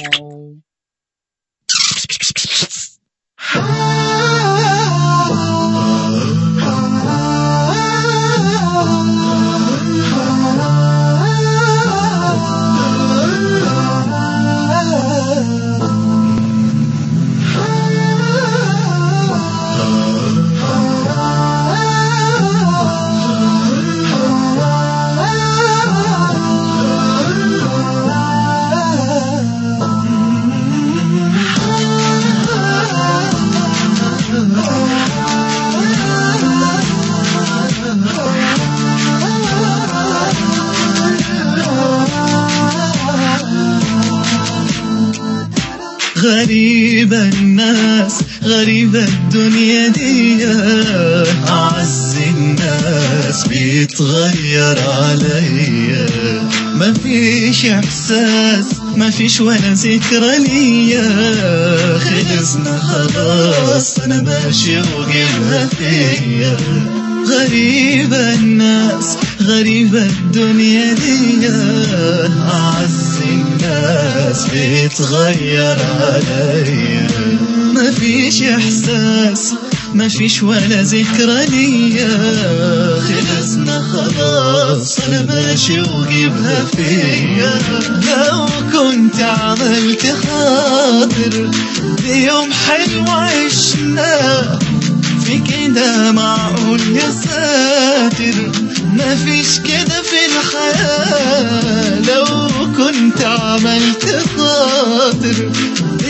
home غريبة الناس غريبة الدنيا دي. أعز الناس بيتغير عليا مفيش إحساس مفيش ولا ذكرى ليا. خلصنا خلاص أنا ماشي وجيبها فيا. غريبة الناس غريبة الدنيا دي. أعز الناس بيتغير عليا مفيش إحساس مفيش ولا ذكرى ليا. خلصنا خلاص أنا ماشي وجيبها فيا. لو كنت عملت خاطر بيوم حلو عشنا. في كده معقول يا ساتر مفيش كده في الحياة. لو كنت عملت خاطر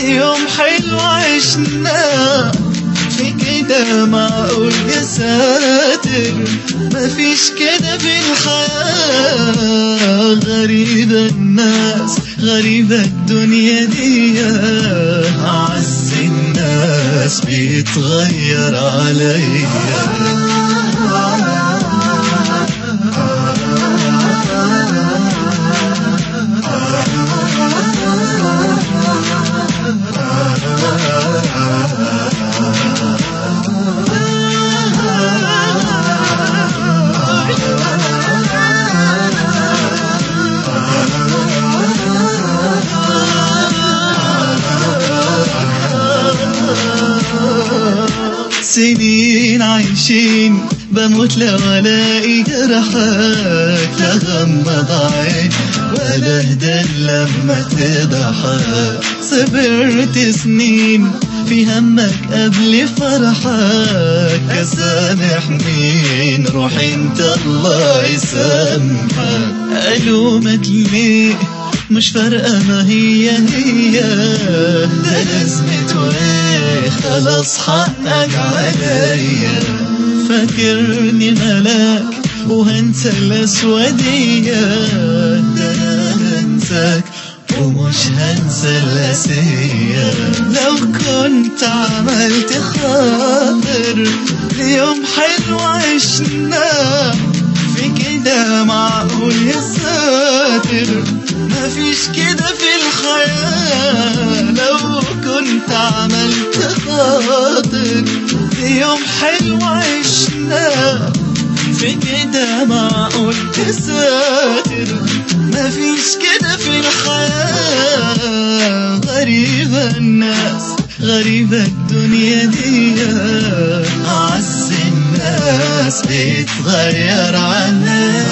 يوم حلو عشنا. في كده معقول يا ساتر مفيش كده في الحياة. غريبة الناس غريبة الدنيا دي. الناس بيتغير عليا سنين عايشين بموت لو الاقي جرحك لا غمض عين ولا اهدى لما تضحك. صبرت سنين في همك قبل فرحك. سامح مين روح انت الله يسامحك. ألومك ليه؟ مش فارقة ما هي هي. ده لازمة وايه خلاص حقك عليا. فاكرني ملاك وهنسى الأسودية. ده أنا هنساك ومش هنسى الأسية. لو كنت عملت خاطر يوم حلو عشنا. في كده معقول يا ساتر مفيش كده في الحياة لو كنت عملت خاطر في يوم حلو عشنا. في كده معقول تساتر مفيش كده في الحياة غريبة الناس غريبة الدنيا دي. أعز الناس بيتغير عنها